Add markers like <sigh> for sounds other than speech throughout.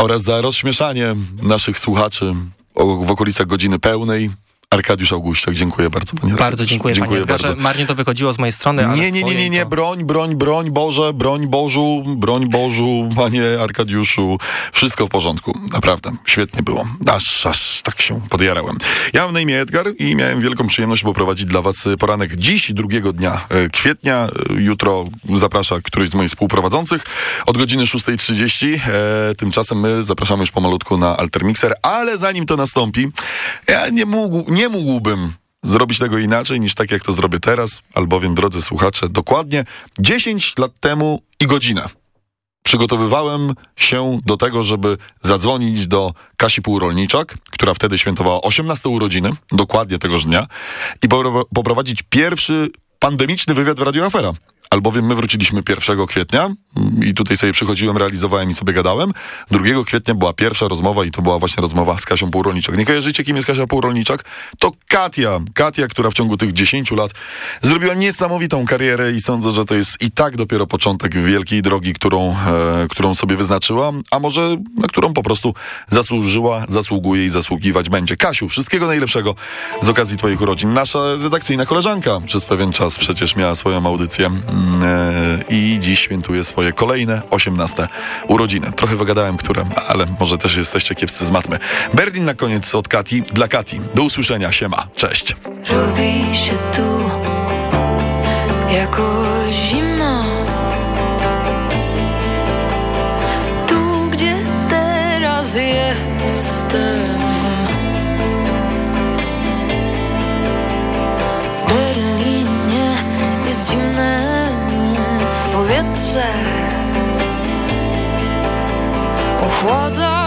oraz za rozśmieszanie naszych słuchaczy w okolicach godziny pełnej. Arkadiusz Augustiak, dziękuję bardzo. Panie bardzo dziękuję, dziękuję panie. Bardzo. Marnie to wychodziło z mojej strony, Nie, nie, nie, nie, nie, broń, broń, broń Boże, broń Bożu, broń Bożu, panie Arkadiuszu. Wszystko w porządku, naprawdę. Świetnie było. Aż, aż tak się podjarałem. Ja mam na imię Edgar i miałem wielką przyjemność poprowadzić dla was poranek dziś, drugiego dnia e, kwietnia. E, jutro zaprasza któryś z moich współprowadzących od godziny 6.30. E, tymczasem my zapraszamy już pomalutku na Altermixer, ale zanim to nastąpi, ja nie mógł, nie mógłbym zrobić tego inaczej niż tak, jak to zrobię teraz, albowiem, drodzy słuchacze, dokładnie 10 lat temu i godzinę przygotowywałem się do tego, żeby zadzwonić do Kasi Półrolniczak, która wtedy świętowała 18 urodziny, dokładnie tegoż dnia, i poprowadzić pierwszy pandemiczny wywiad w Radio Afera albowiem my wróciliśmy 1 kwietnia i tutaj sobie przychodziłem, realizowałem i sobie gadałem. 2 kwietnia była pierwsza rozmowa i to była właśnie rozmowa z Kasią Półrolniczak. Nie kojarzycie, kim jest Kasia Półrolniczak? To Katia. Katia, która w ciągu tych 10 lat zrobiła niesamowitą karierę i sądzę, że to jest i tak dopiero początek wielkiej drogi, którą, e, którą sobie wyznaczyła, a może na którą po prostu zasłużyła, zasługuje i zasługiwać będzie. Kasiu, wszystkiego najlepszego z okazji twoich urodzin. Nasza redakcyjna koleżanka przez pewien czas przecież miała swoją audycję E, i dziś świętuje swoje kolejne 18 urodziny. Trochę wygadałem, które, ale może też jesteście kiepscy z matmy. Berlin na koniec od Kati dla Kati. Do usłyszenia, siema, cześć. Robi się tu jako powietrze Ochładza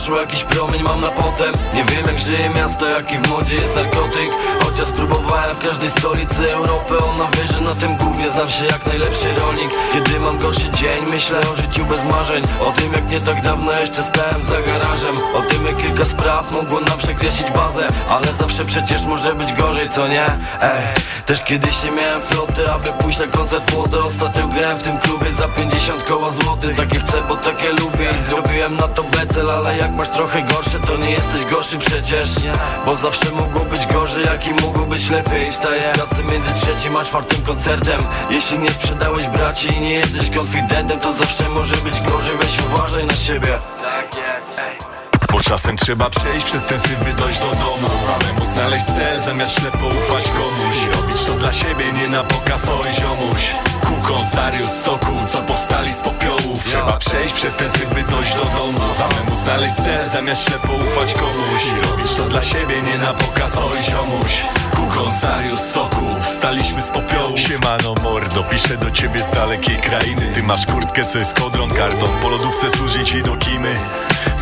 zaszło, jakiś promień mam na potem. Nie wiem jak żyje miasto, jaki w modzie jest narkotyk. Chociaż spróbowałem w każdej stolicy Europy Ona wie, że na tym głównie znam się jak najlepszy rolnik. Kiedy mam gorszy dzień, myślę o życiu bez marzeń. O tym jak nie tak dawno jeszcze stałem za garażem. O tym jak kilka spraw mogło nam przekreślić bazę. Ale zawsze przecież może być gorzej, co nie? Ej, też kiedyś nie miałem floty, aby pójść na koncert młody. Ostatnio grałem w tym klubie za 50 koła złotych. Takie chcę, bo takie lubię. I zrobiłem na to becel Ale jak masz trochę gorsze, to nie jesteś gorszy przecież. Bo zawsze mogło być gorzej, jak i mogło być lepiej. Wstaję z pracy między trzecim a czwartym koncertem. Jeśli nie sprzedałeś braci i nie jesteś konfidentem To zawsze może być gorzej, weź uważaj na siebie. Tak jest, ej Bo czasem trzeba przejść przez ten syf, by dojść do domu. Samemu znaleźć cel, zamiast ślepo ufać komuś. Robić to dla siebie, nie na pokaz, oj ziomuś. Kukon, Sarius, Sokół, co powstali z popiołów. Trzeba przejść przez ten syf, by dojść do domu. Samemu znaleźć cel, zamiast ślepo ufać komuś. Robić to dla siebie, nie na pokaz, oj ziomuś. Kukon, Sarius, Sokół, wstaliśmy z popiołów. Siemano mordo, piszę do ciebie z dalekiej krainy. Ty masz kurtkę, co jest kodron, karton Po lodówce służy ci do kimy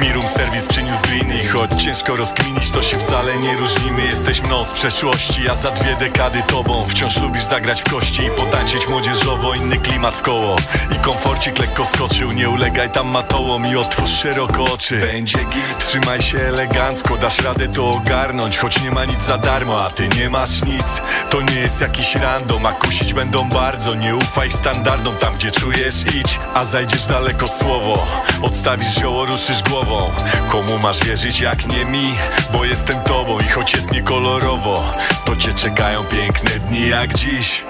Mirum serwis przyniósł gliny choć ciężko rozkminić to się wcale nie różnimy. Jesteś mną z przeszłości, a za dwie dekady tobą Wciąż lubisz zagrać w kości i potańczyć młodzieżowo. Inny klimat w koło i komforcik lekko skoczył Nie ulegaj tam matołom i otwórz szeroko oczy. Będzie git, trzymaj się elegancko Dasz radę to ogarnąć, choć nie ma nic za darmo A ty nie masz nic, to nie jest jakiś random A kusić będą bardzo, nie ufaj standardom Tam gdzie czujesz idź, a zajdziesz daleko słowo. Odstawisz zioło, ruszysz głową Komu masz wierzyć jak nie mi? Bo jestem tobą i choć jest niekolorowo To cię czekają piękne dni jak dziś.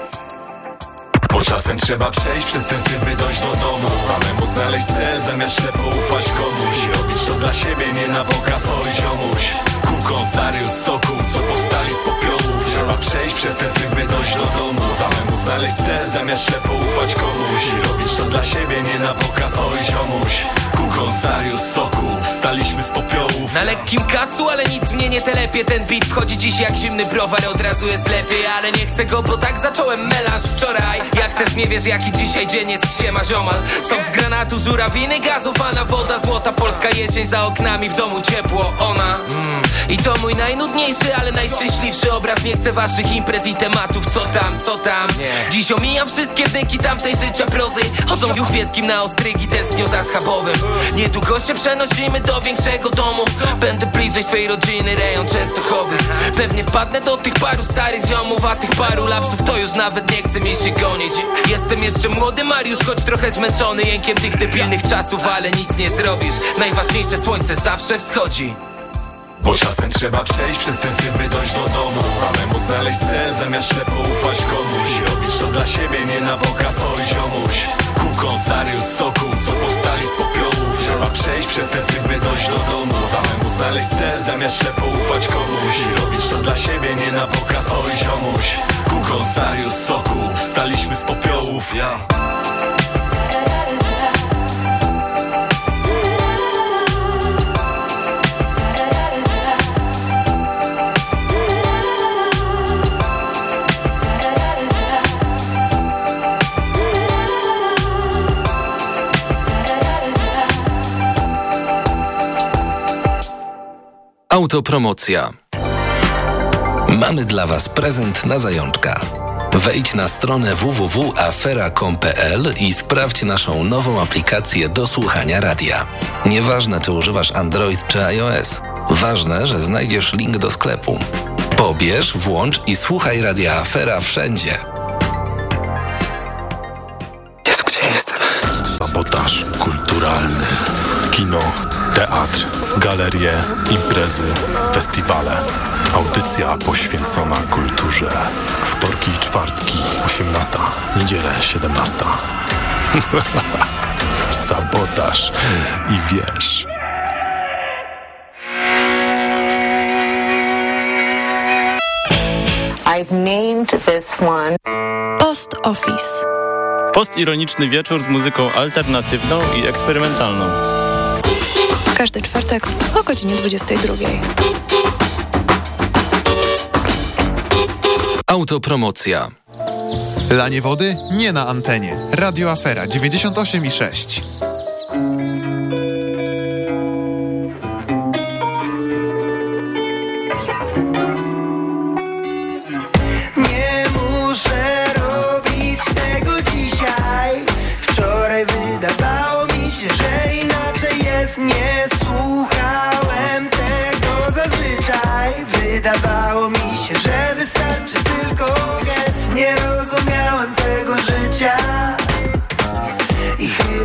Bo czasem trzeba przejść przez ten syf, by dojść do domu. Samemu znaleźć cel, zamiast ślepo ufać komuś. Robić to dla siebie, nie na pokaz, oj ziomuś. Kukon, Sarius, Sokół, co popiołów Trzeba przejść przez ten syf, by dojść do domu. Samemu znaleźć cel, zamiast ślepo ufać komuś. Robić to dla siebie, nie na pokaz, oj ziomuś. Kukon, Sarius, Sokół, wstaliśmy z popiołów. Na lekkim kacu, ale nic mnie nie telepie. Ten beat wchodzi dziś jak zimny browar Od razu jest lepiej, ale nie chcę go Bo tak zacząłem melanż wczoraj. Jak też nie wiesz jaki dzisiaj dzień jest Siema ziomal. Sok z granatu, żurawiny, gazowana woda Złota polska jesień. Za oknami W domu ciepło, ona. Mm. I to mój najnudniejszy, ale najszczęśliwszy obraz. Nie chcę waszych imprez i tematów Co tam, co tam? Dziś omijam wszystkie wnyki tamtej życia prozy. Chodzą już wieskim na ostrygi Tęsknią za schabowym. Niedługo się przenosimy do większego domu. Będę bliżej swej rodziny, rejon Częstochowy. Pewnie wpadnę do tych paru starych ziomów A tych paru lapsów to już nawet nie chce mi się gonić. Jestem jeszcze młody Mariusz, choć trochę zmęczony Jękiem tych debilnych czasów, ale nic nie zrobisz. Najważniejsze słońce zawsze wschodzi Bo czasem trzeba przejść przez ten syf, by dojść do domu. Samemu znaleźć cel, zamiast ślepo ufać komuś. Robić to dla siebie, nie na pokaz, oj ziomuś. Kukon, Sarius, Sokół, co powstali z popiołów. Trzeba przejść przez ten syf, by dojść do domu. Samemu znaleźć cel, zamiast ślepo ufać komuś. Robić to dla siebie, nie na pokaz, oj ziomuś. Kukon, Sarius, Sokół, wstaliśmy z popiołów ja. Autopromocja. Mamy dla Was prezent na zajączka. Wejdź na stronę www.afera.com.pl i sprawdź naszą nową aplikację do słuchania radia. Nieważne, czy używasz Android czy iOS. Ważne, że znajdziesz link do sklepu. Pobierz, włącz i słuchaj radia Afera wszędzie. Jezu, gdzie jestem? Sabotaż kulturalny. Kino, teatr, galerie, imprezy, festiwale. Audycja poświęcona kulturze. Wtorki i czwartki, 18. Niedzielę, 17. <laughs> Sabotaż i wiesz... I've named this one. Post Office. Postironiczny wieczór z muzyką alternatywną i eksperymentalną. Każdy czwartek o godzinie 22. Autopromocja. Lanie wody nie na antenie. Radio Afera 98,6.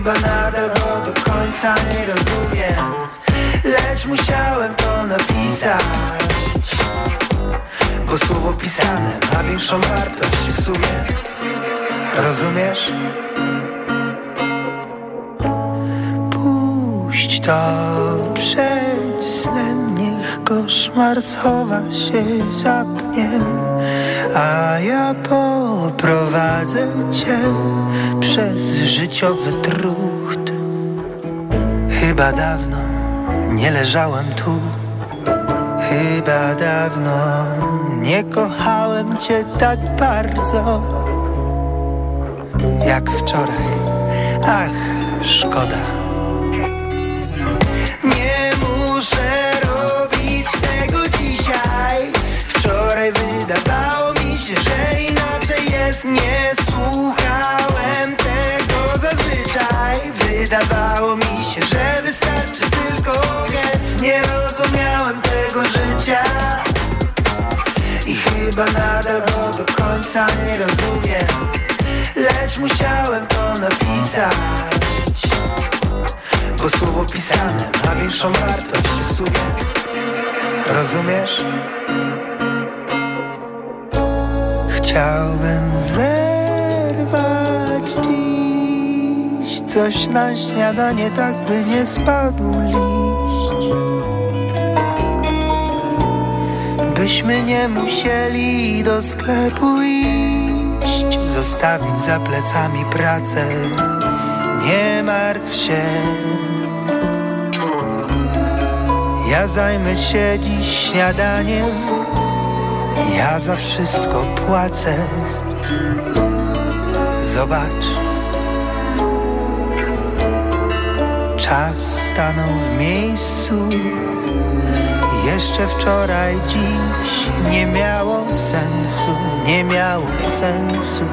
Chyba nadal go do końca nie rozumiem. Lecz musiałem to napisać. Bo słowo pisane ma większą wartość w sumie Rozumiesz? Puść to przed snem Niech koszmar schowa się za A ja poprowadzę cię Przez życiowy trucht. Chyba dawno nie leżałem tu. Chyba dawno nie kochałem cię tak bardzo Jak wczoraj, ach, szkoda życia I chyba nadal go do końca nie rozumiem Lecz musiałem to napisać. Bo słowo pisane ma większą wartość w sumie. Rozumiesz? Chciałbym zerwać dziś Coś na śniadanie tak by nie spadł liść Byśmy nie musieli do sklepu iść Zostawić za plecami pracę. Nie martw się. Ja zajmę się dziś śniadaniem. Ja za wszystko płacę. Zobacz. Czas stanął w miejscu jeszcze wczoraj, dziś nie miało sensu, nie miało sensu.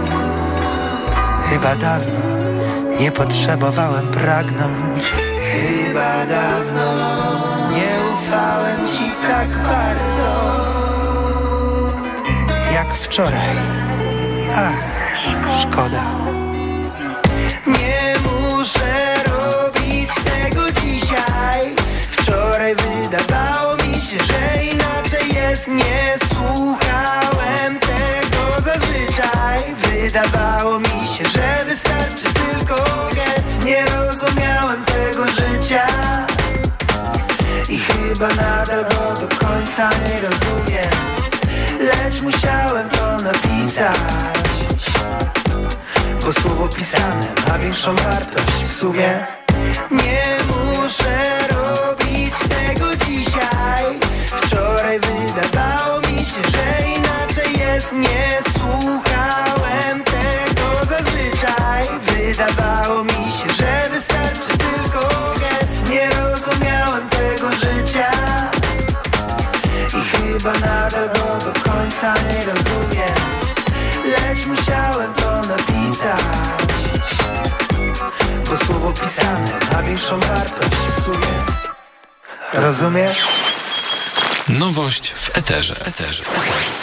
Chyba dawno nie potrzebowałem pragnąć. Chyba dawno nie ufałem ci tak bardzo, jak wczoraj. Ach, szkoda. Jest Nie słuchałem tego zazwyczaj. Wydawało mi się, że wystarczy tylko gest. Nie rozumiałem tego życia. I chyba nadal go do końca nie rozumiem. Lecz musiałem to napisać. Bo słowo pisane ma większą wartość w sumie. Nie muszę Bo słowo pisane ma większą wartość w sumie Rozumiesz? Nowość w eterze. Eterze. Eterze.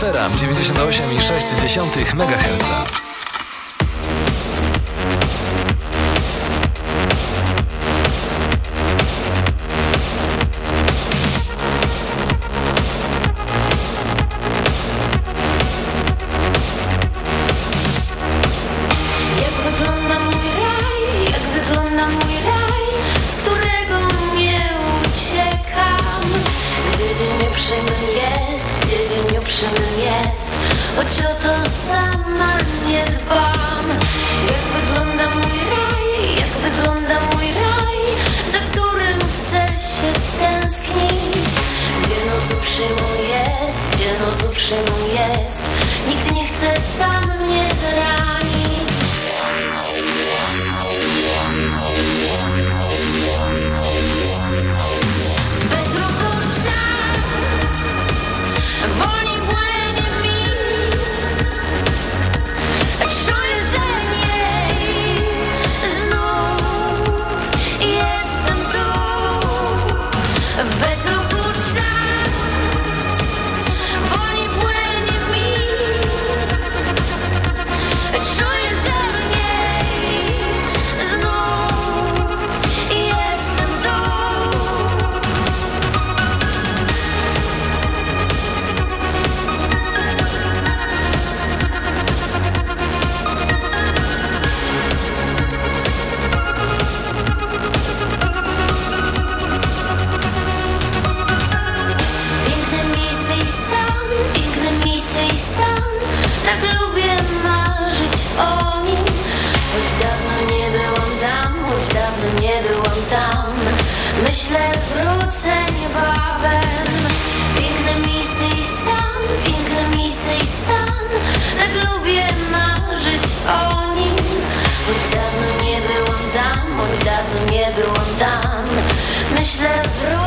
Afera 98,6 MHz. Nasze.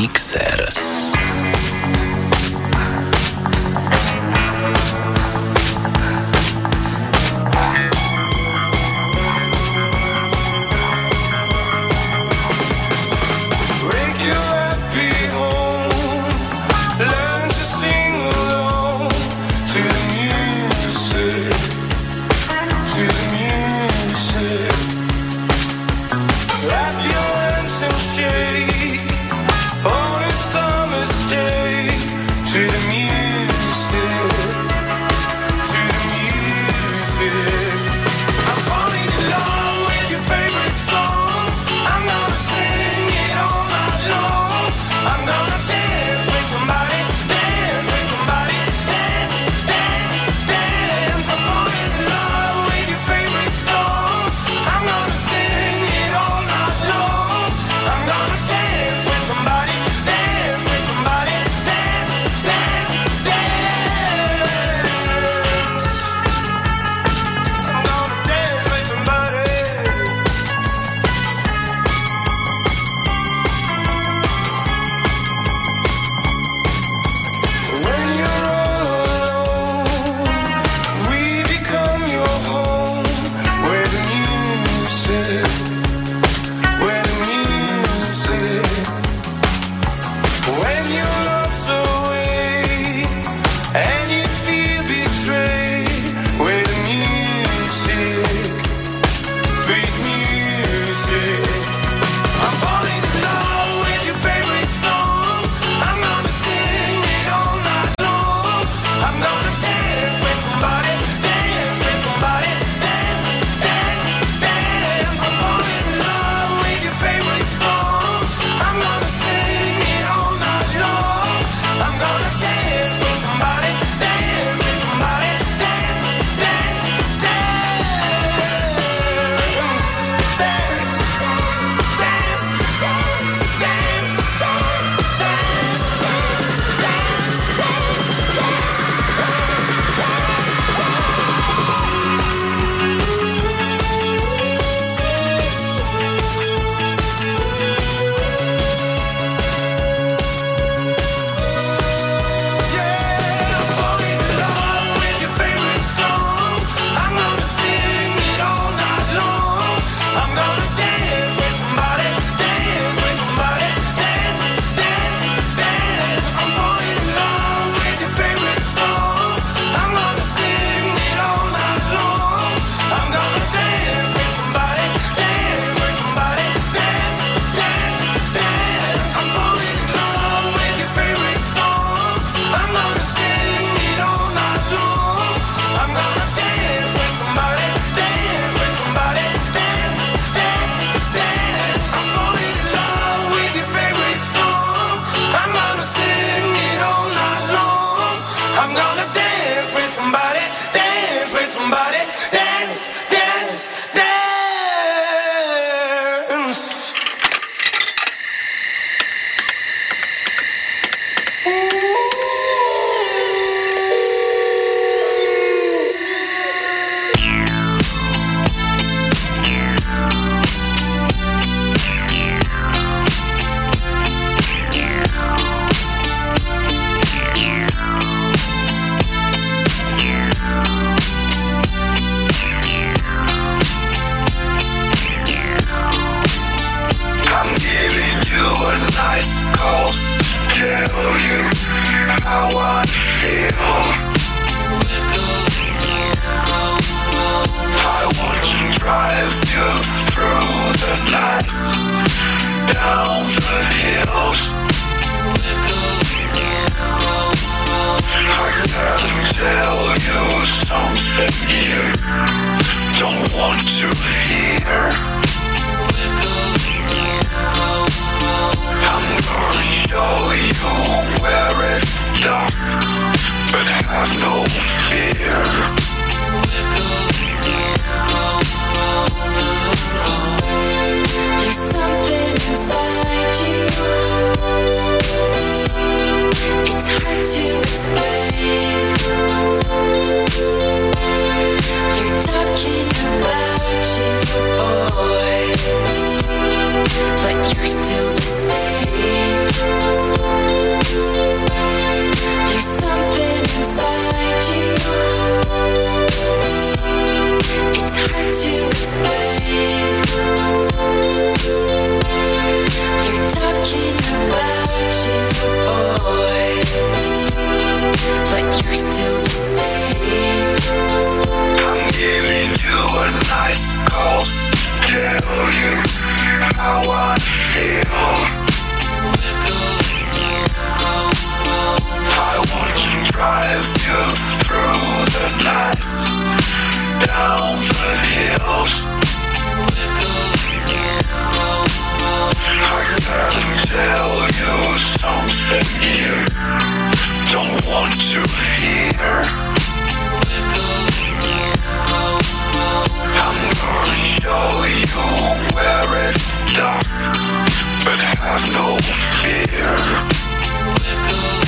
Mixer. Drive you through the night Down the hills. I gotta tell you something you don't want to hear. I'm gonna show you where it's dark But have no fear.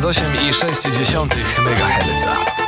98,6 MHz.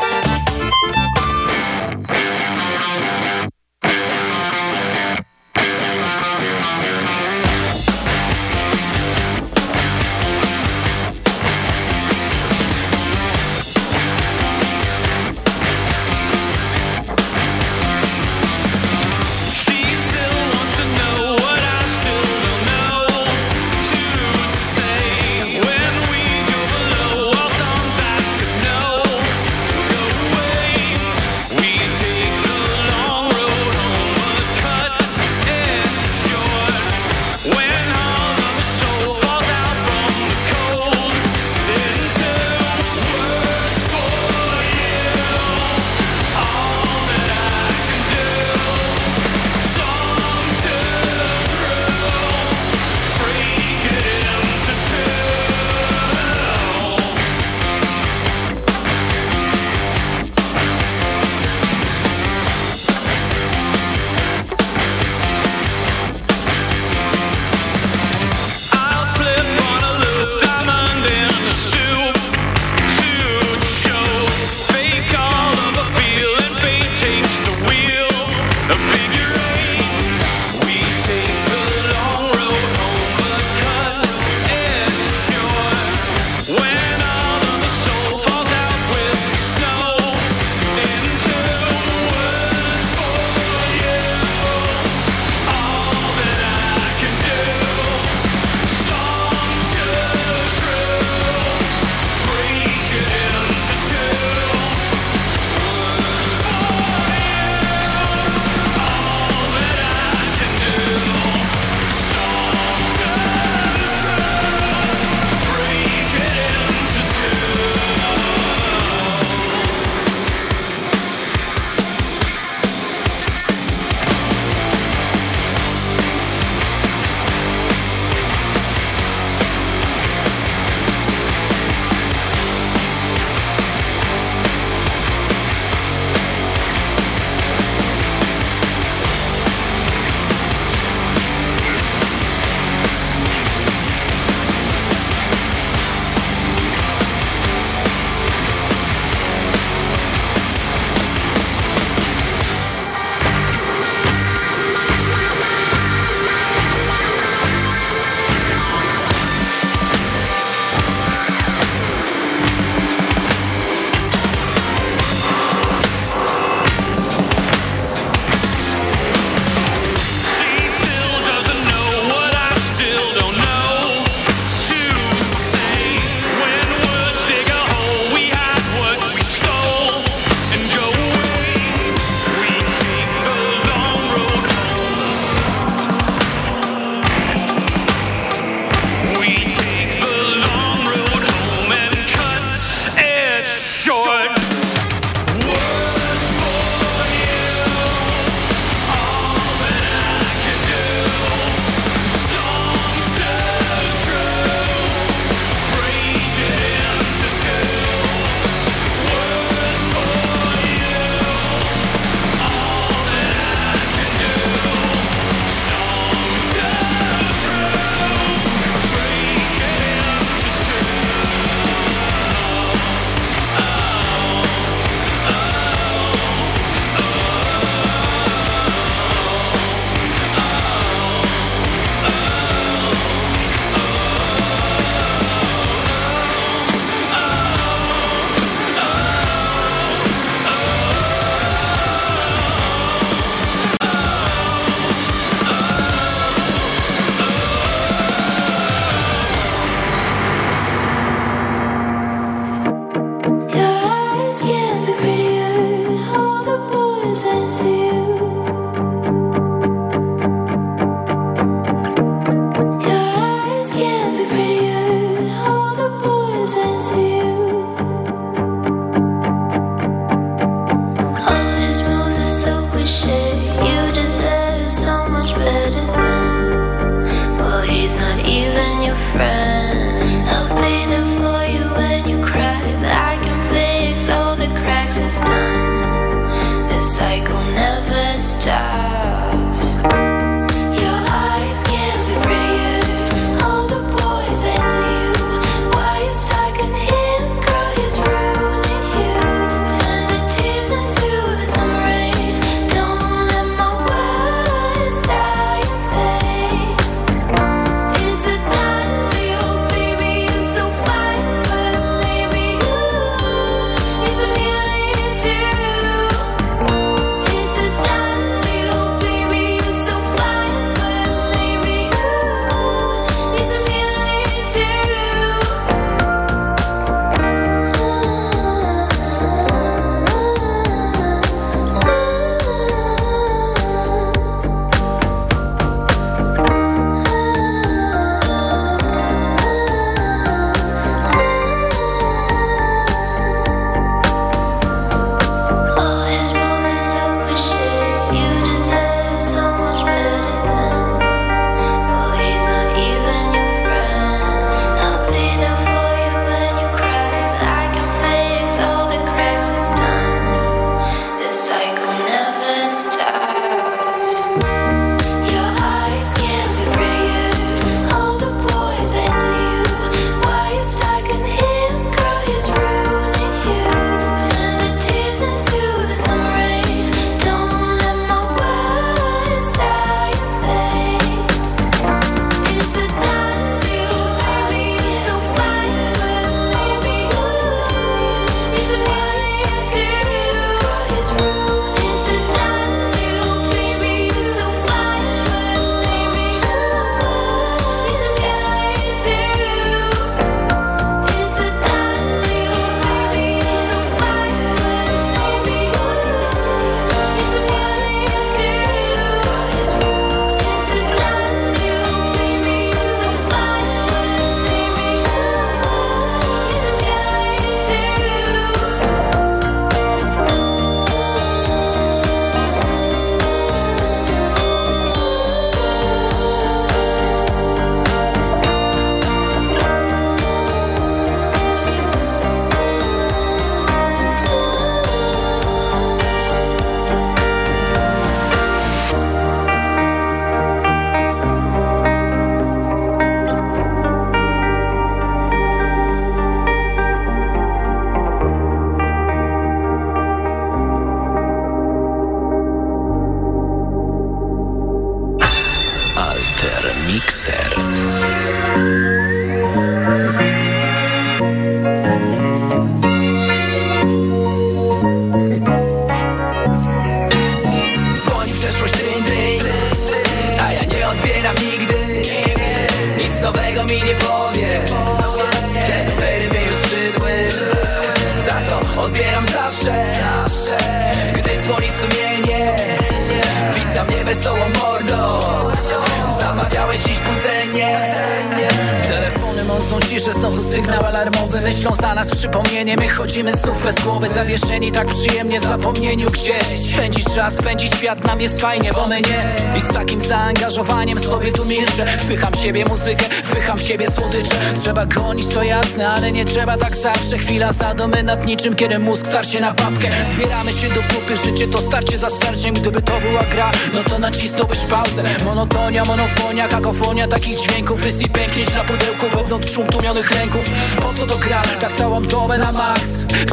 Jest fajnie, bo my nie. I z takim zaangażowaniem sobie tu milczę. Wpycham siebie muzykę, wpycham siebie słodycze. Trzeba gonić, to jasne, ale nie trzeba tak zawsze. Chwila zadomy nad niczym, kiedy mózg starcie na papkę. Zbieramy się do kupy, życie to starcie za starciem. Gdyby to była gra, no to nacisnąłbyś pauzę. Monotonia, monofonia, kakofonia takich dźwięków. Rys i pęknieć na pudełku wewnątrz szum tłumionych ręków Po co to gra? Tak całą dobę na max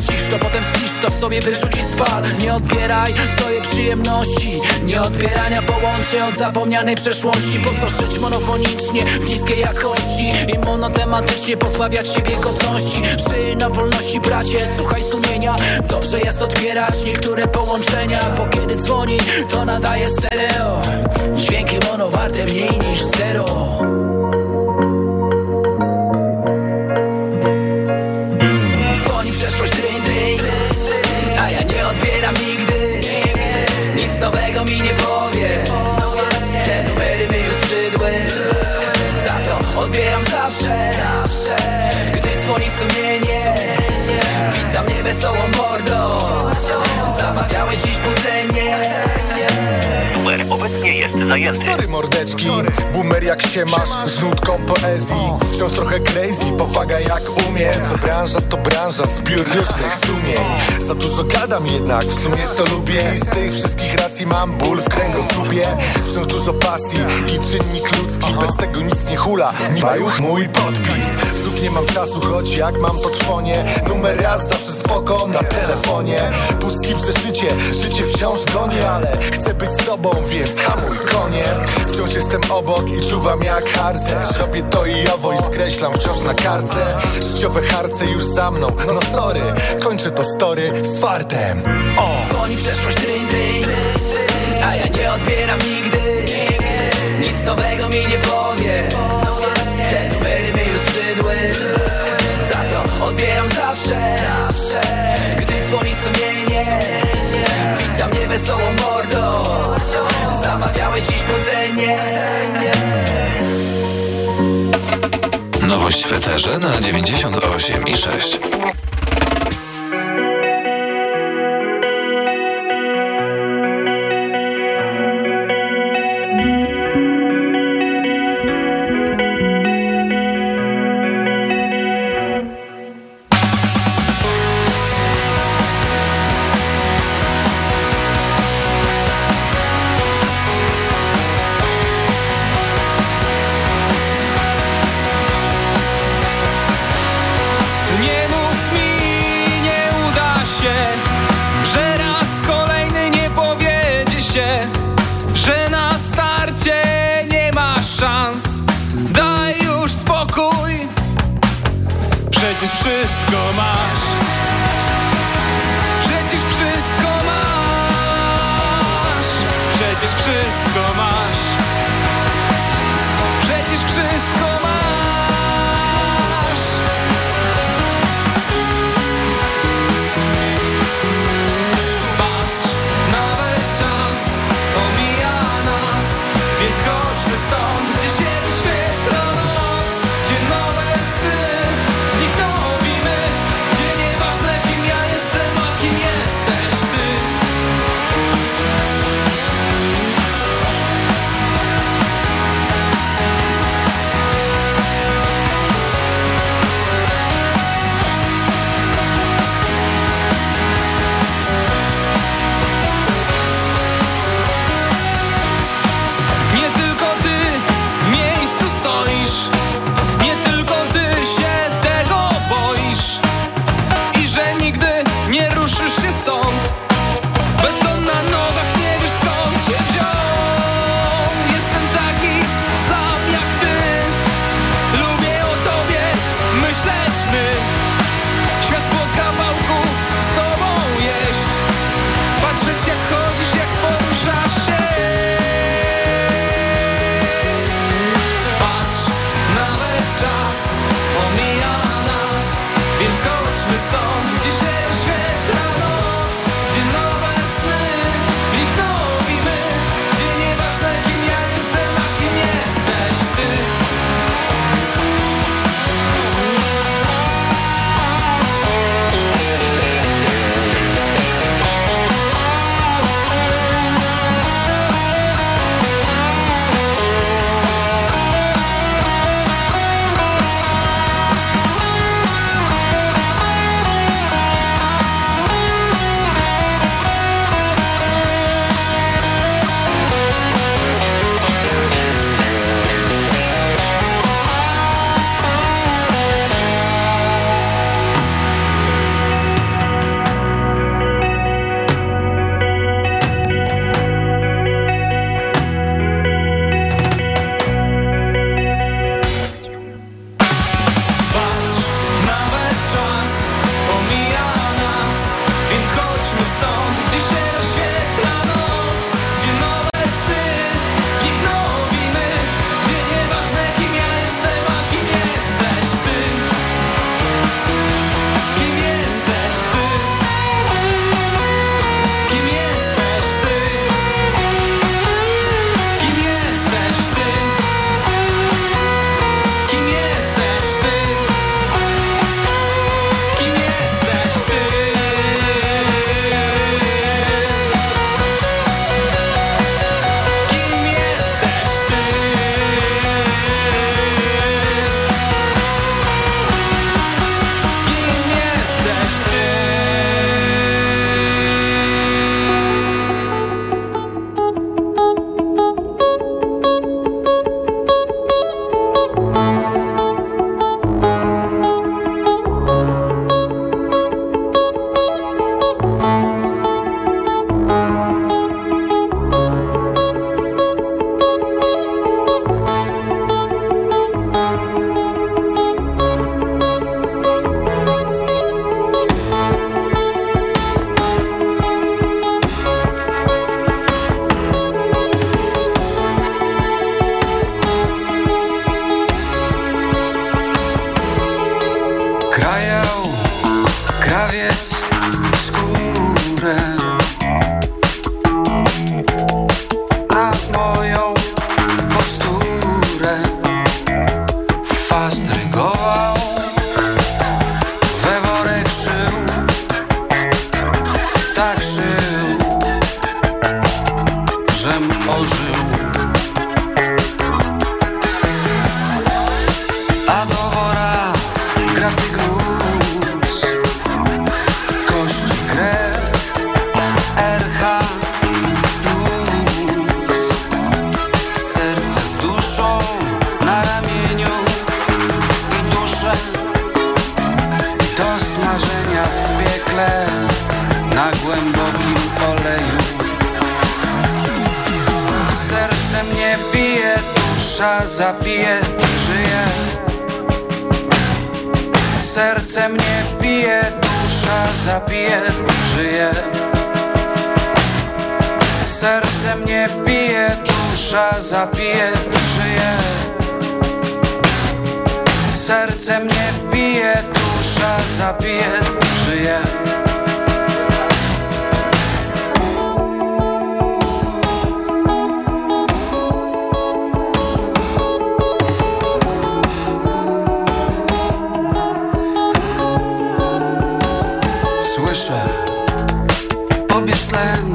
Ścisz to, potem zniszcz to w sobie wyrzuć i spal Nie odbieraj sobie przyjemności Nie odbierania połączeń od zapomnianej przeszłości. Po co żyć monofonicznie w niskiej jakości I monotematycznie pozbawiać siebie godności Żyj na wolności bracie, słuchaj sumienia. Dobrze jest odbierać niektóre połączenia Bo kiedy dzwoni, to nadaje stereo zajęty. Sorry mordeczki, boomer jak się masz Z nutką poezji, wciąż trochę crazy Powaga jak umie, co branża to branża Zbiór różnych sumień. Za dużo gadam jednak, w sumie to lubię. I z tych wszystkich racji mam ból w kręgosłupie. Wciąż dużo pasji i czynnik ludzki. Bez tego nic nie hula, ma już mój podpis. Znów nie mam czasu, choć jak mam to trwonie. Numer raz zawsze spoko na telefonie. Pustki w zeszycie, życie wciąż gonię Ale chcę być sobą, więc hamuj konie Wciąż jestem obok i czuwam jak harcerz Robię to i owo i skreślam wciąż na kartce. Życiowe harce już za mną, no sorry Kończę to story z fartem. O! Dzwoni przeszłość dryń, dryń A ja nie odbieram nigdy. Nic nowego mi nie powie. Te numery mi już skrzydły Za to odbieram zawsze. Gdy dzwoni sumienie Witam mnie wesołą mordą Zamawiałeś dziś budzenie Nowość w eterze na 98 i 6. dusza zapije, żyje. Serce mnie bije, dusza zapije, żyje. Słyszę, pobierz tlen.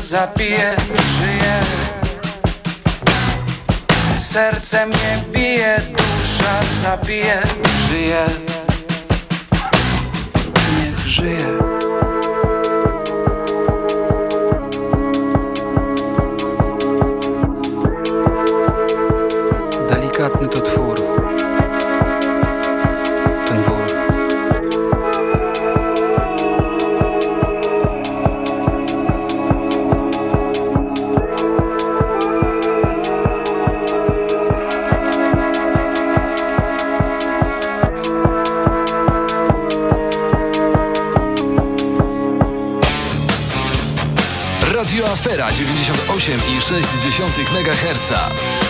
zabije, żyje. Serce mnie bije, dusza zabije, żyje. Niech żyje. Delikatny to twór. Afera 98,6 MHz.